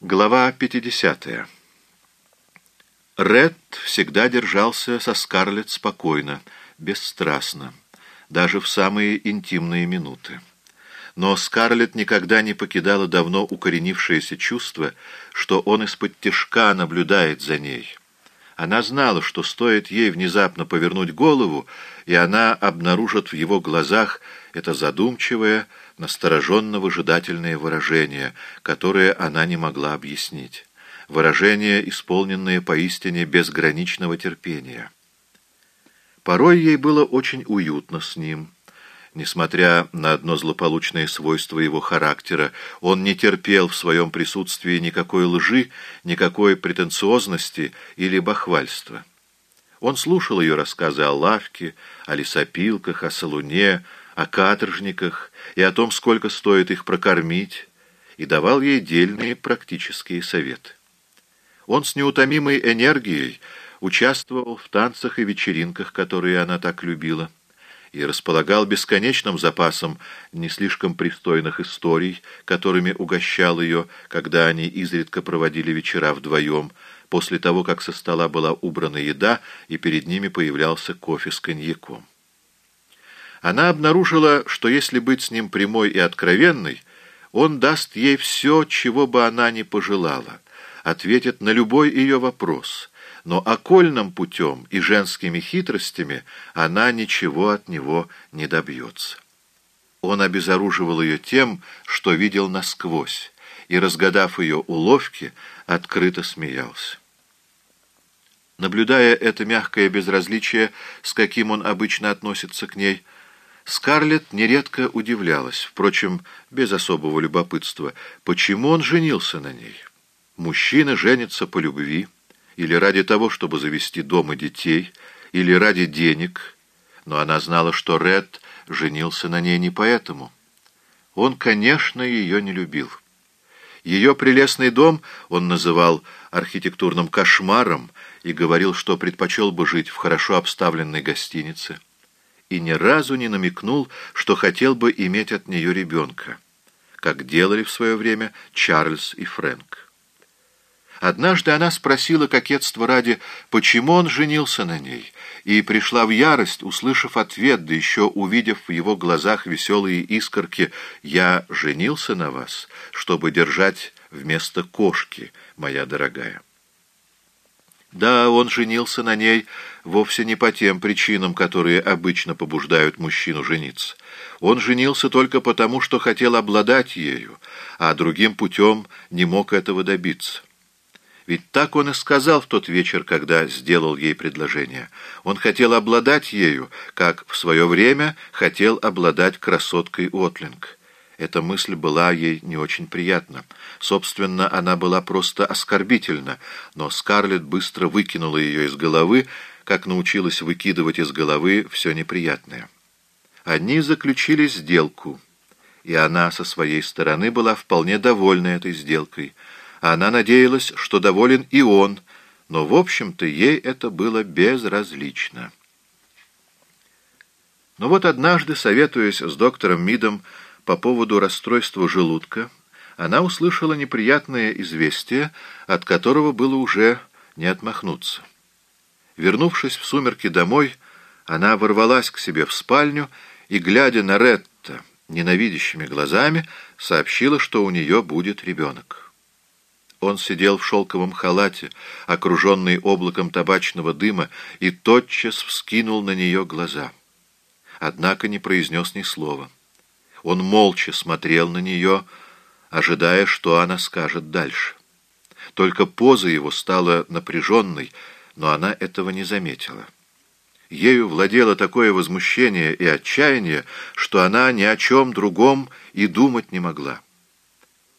Глава 50. Ред всегда держался со Скарлетт спокойно, бесстрастно, даже в самые интимные минуты. Но Скарлетт никогда не покидала давно укоренившееся чувство, что он из-под тишка наблюдает за ней. Она знала, что стоит ей внезапно повернуть голову, и она обнаружит в его глазах это задумчивое, настороженно-выжидательное выражение, которое она не могла объяснить. Выражение, исполненное поистине безграничного терпения. Порой ей было очень уютно с ним. Несмотря на одно злополучное свойство его характера, он не терпел в своем присутствии никакой лжи, никакой претенциозности или бахвальства. Он слушал ее рассказы о лавке, о лесопилках, о салуне, о каторжниках и о том, сколько стоит их прокормить, и давал ей дельные практические советы. Он с неутомимой энергией участвовал в танцах и вечеринках, которые она так любила, и располагал бесконечным запасом не слишком пристойных историй, которыми угощал ее, когда они изредка проводили вечера вдвоем, после того, как со стола была убрана еда, и перед ними появлялся кофе с коньяком. Она обнаружила, что если быть с ним прямой и откровенной, он даст ей все, чего бы она ни пожелала, ответит на любой ее вопрос, но окольным путем и женскими хитростями она ничего от него не добьется. Он обезоруживал ее тем, что видел насквозь, и, разгадав ее уловки, открыто смеялся. Наблюдая это мягкое безразличие, с каким он обычно относится к ней, Скарлетт нередко удивлялась, впрочем, без особого любопытства, почему он женился на ней. Мужчина женится по любви, или ради того, чтобы завести дом и детей, или ради денег, но она знала, что Ред женился на ней не поэтому. Он, конечно, ее не любил. Ее прелестный дом он называл архитектурным кошмаром и говорил, что предпочел бы жить в хорошо обставленной гостинице и ни разу не намекнул, что хотел бы иметь от нее ребенка, как делали в свое время Чарльз и Фрэнк. Однажды она спросила кокетство ради, почему он женился на ней, и пришла в ярость, услышав ответ, да еще увидев в его глазах веселые искорки «Я женился на вас, чтобы держать вместо кошки, моя дорогая». Да, он женился на ней вовсе не по тем причинам, которые обычно побуждают мужчину жениться. Он женился только потому, что хотел обладать ею, а другим путем не мог этого добиться. Ведь так он и сказал в тот вечер, когда сделал ей предложение. Он хотел обладать ею, как в свое время хотел обладать красоткой Отлинг. Эта мысль была ей не очень приятна. Собственно, она была просто оскорбительна, но Скарлетт быстро выкинула ее из головы, как научилась выкидывать из головы все неприятное. Они заключили сделку, и она со своей стороны была вполне довольна этой сделкой. Она надеялась, что доволен и он, но, в общем-то, ей это было безразлично. Но вот однажды, советуясь с доктором Мидом, по поводу расстройства желудка, она услышала неприятное известие, от которого было уже не отмахнуться. Вернувшись в сумерки домой, она ворвалась к себе в спальню и, глядя на Ретта ненавидящими глазами, сообщила, что у нее будет ребенок. Он сидел в шелковом халате, окруженный облаком табачного дыма, и тотчас вскинул на нее глаза. Однако не произнес ни слова. Он молча смотрел на нее, ожидая, что она скажет дальше. Только поза его стала напряженной, но она этого не заметила. Ею владело такое возмущение и отчаяние, что она ни о чем другом и думать не могла.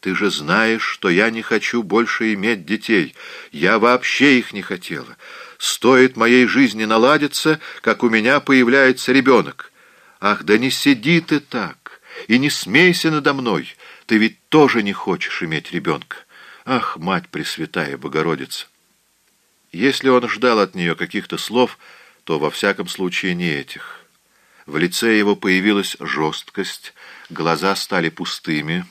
«Ты же знаешь, что я не хочу больше иметь детей. Я вообще их не хотела. Стоит моей жизни наладиться, как у меня появляется ребенок. Ах, да не сиди ты так!» И не смейся надо мной, ты ведь тоже не хочешь иметь ребенка. Ах, мать Пресвятая Богородица! Если он ждал от нее каких-то слов, то во всяком случае не этих. В лице его появилась жесткость, глаза стали пустыми.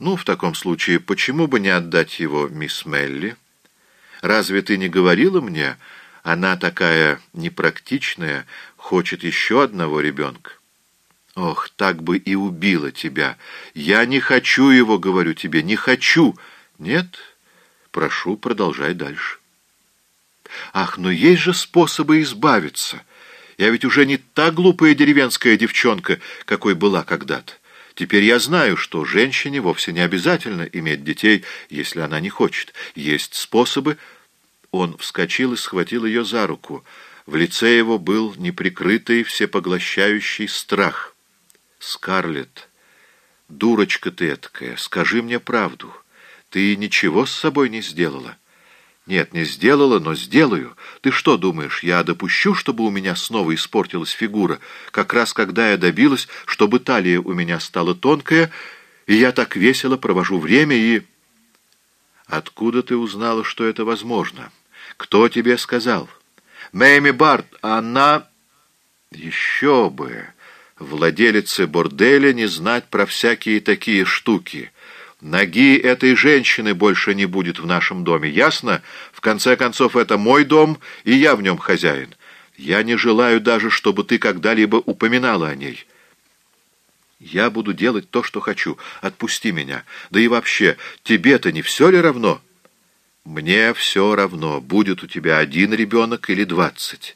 Ну, в таком случае, почему бы не отдать его мисс Мелли? Разве ты не говорила мне, она такая непрактичная, хочет еще одного ребенка? Ох, так бы и убила тебя. Я не хочу его, говорю тебе, не хочу. Нет? Прошу, продолжай дальше. Ах, но есть же способы избавиться. Я ведь уже не та глупая деревенская девчонка, какой была когда-то. Теперь я знаю, что женщине вовсе не обязательно иметь детей, если она не хочет. Есть способы... Он вскочил и схватил ее за руку. В лице его был неприкрытый, всепоглощающий страх. «Скарлетт, дурочка ты эткая, скажи мне правду. Ты ничего с собой не сделала?» «Нет, не сделала, но сделаю. Ты что думаешь, я допущу, чтобы у меня снова испортилась фигура, как раз когда я добилась, чтобы талия у меня стала тонкая, и я так весело провожу время и...» «Откуда ты узнала, что это возможно? Кто тебе сказал?» «Мэйми Барт, она...» «Еще бы! Владелице борделя не знать про всякие такие штуки». Ноги этой женщины больше не будет в нашем доме, ясно? В конце концов, это мой дом, и я в нем хозяин. Я не желаю даже, чтобы ты когда-либо упоминала о ней. Я буду делать то, что хочу. Отпусти меня. Да и вообще, тебе-то не все ли равно? Мне все равно, будет у тебя один ребенок или двадцать.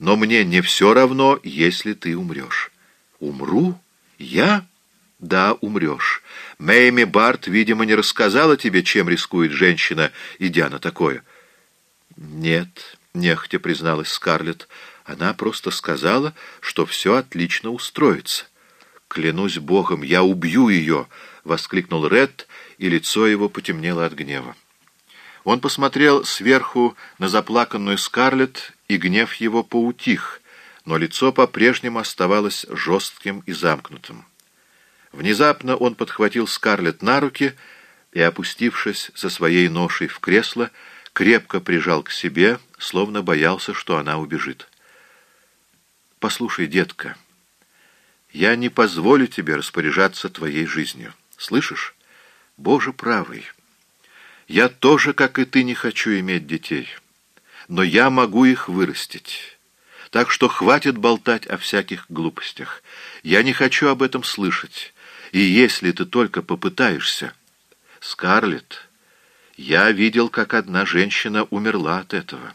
Но мне не все равно, если ты умрешь. Умру? Я? Да, умрешь. Мэйми Барт, видимо, не рассказала тебе, чем рискует женщина, идя на такое. Нет, нехотя призналась Скарлетт. Она просто сказала, что все отлично устроится. «Клянусь Богом, я убью ее!» — воскликнул Ред, и лицо его потемнело от гнева. Он посмотрел сверху на заплаканную Скарлетт, и гнев его поутих, но лицо по-прежнему оставалось жестким и замкнутым. Внезапно он подхватил Скарлетт на руки и, опустившись со своей ношей в кресло, крепко прижал к себе, словно боялся, что она убежит. «Послушай, детка, я не позволю тебе распоряжаться твоей жизнью. Слышишь? Боже правый, я тоже, как и ты, не хочу иметь детей, но я могу их вырастить». Так что хватит болтать о всяких глупостях. Я не хочу об этом слышать. И если ты только попытаешься... Скарлетт, я видел, как одна женщина умерла от этого.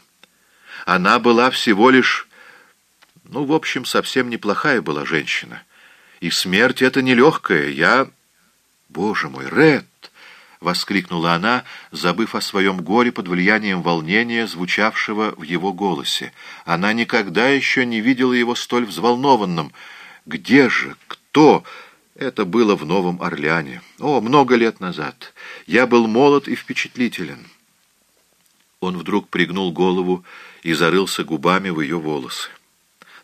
Она была всего лишь... Ну, в общем, совсем неплохая была женщина. И смерть это нелегкая. Я... Боже мой, Ред! — воскликнула она, забыв о своем горе под влиянием волнения, звучавшего в его голосе. Она никогда еще не видела его столь взволнованным. «Где же? Кто?» Это было в Новом Орлеане. О, много лет назад. Я был молод и впечатлителен. Он вдруг пригнул голову и зарылся губами в ее волосы.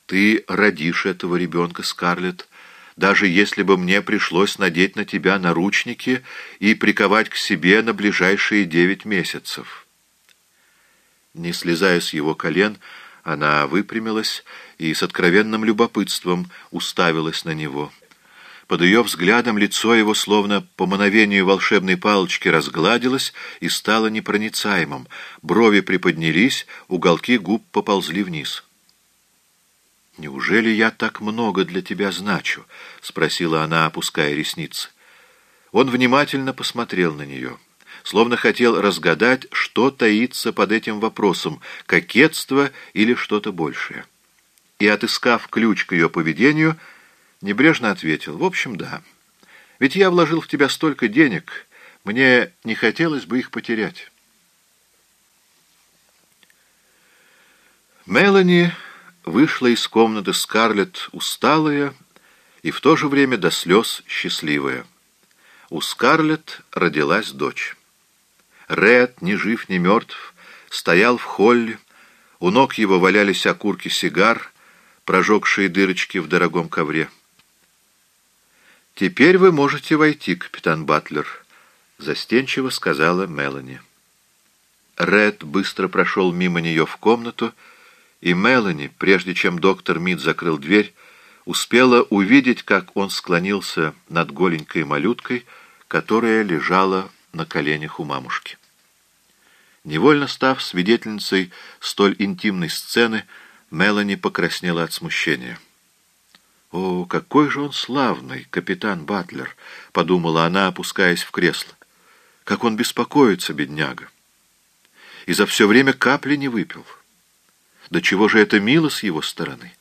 «Ты родишь этого ребенка, Скарлетт, даже если бы мне пришлось надеть на тебя наручники и приковать к себе на ближайшие девять месяцев». Не слезая с его колен, она выпрямилась и с откровенным любопытством уставилась на него. Под ее взглядом лицо его, словно по мановению волшебной палочки, разгладилось и стало непроницаемым. Брови приподнялись, уголки губ поползли вниз. «Неужели я так много для тебя значу?» — спросила она, опуская ресницы. Он внимательно посмотрел на нее, словно хотел разгадать, что таится под этим вопросом — кокетство или что-то большее. И, отыскав ключ к ее поведению, — Небрежно ответил. В общем, да. Ведь я вложил в тебя столько денег, мне не хотелось бы их потерять. Мелани вышла из комнаты Скарлетт усталая и в то же время до слез счастливая. У Скарлетт родилась дочь. Ред, ни жив, ни мертв, стоял в холле, у ног его валялись окурки сигар, прожегшие дырочки в дорогом ковре. «Теперь вы можете войти, капитан Батлер», — застенчиво сказала Мелани. Ред быстро прошел мимо нее в комнату, и Мелани, прежде чем доктор Мид закрыл дверь, успела увидеть, как он склонился над голенькой малюткой, которая лежала на коленях у мамушки. Невольно став свидетельницей столь интимной сцены, Мелани покраснела от смущения. «О, какой же он славный, капитан Батлер!» — подумала она, опускаясь в кресло. «Как он беспокоится, бедняга! И за все время капли не выпил. Да чего же это мило с его стороны!»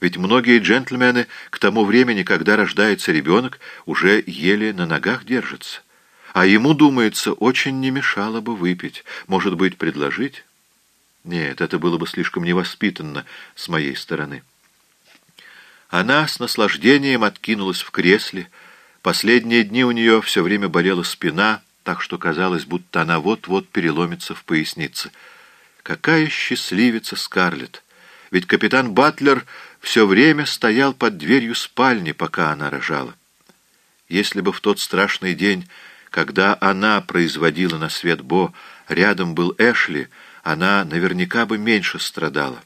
Ведь многие джентльмены к тому времени, когда рождается ребенок, уже еле на ногах держатся. А ему, думается, очень не мешало бы выпить. Может быть, предложить? Нет, это было бы слишком невоспитанно с моей стороны. Она с наслаждением откинулась в кресле. Последние дни у нее все время болела спина, так что казалось, будто она вот-вот переломится в пояснице. Какая счастливица Скарлетт! Ведь капитан Батлер все время стоял под дверью спальни, пока она рожала. Если бы в тот страшный день когда она производила на свет Бо, рядом был Эшли, она наверняка бы меньше страдала.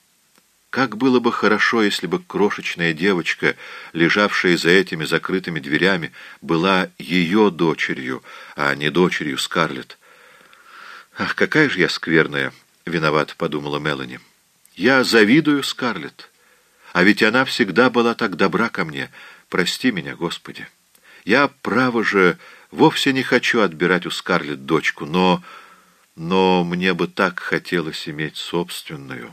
Как было бы хорошо, если бы крошечная девочка, лежавшая за этими закрытыми дверями, была ее дочерью, а не дочерью Скарлетт. «Ах, какая же я скверная!» — виноват, — подумала Мелани. «Я завидую Скарлетт. А ведь она всегда была так добра ко мне. Прости меня, Господи. Я, право же, Вовсе не хочу отбирать у Скарлетт дочку, но... но мне бы так хотелось иметь собственную».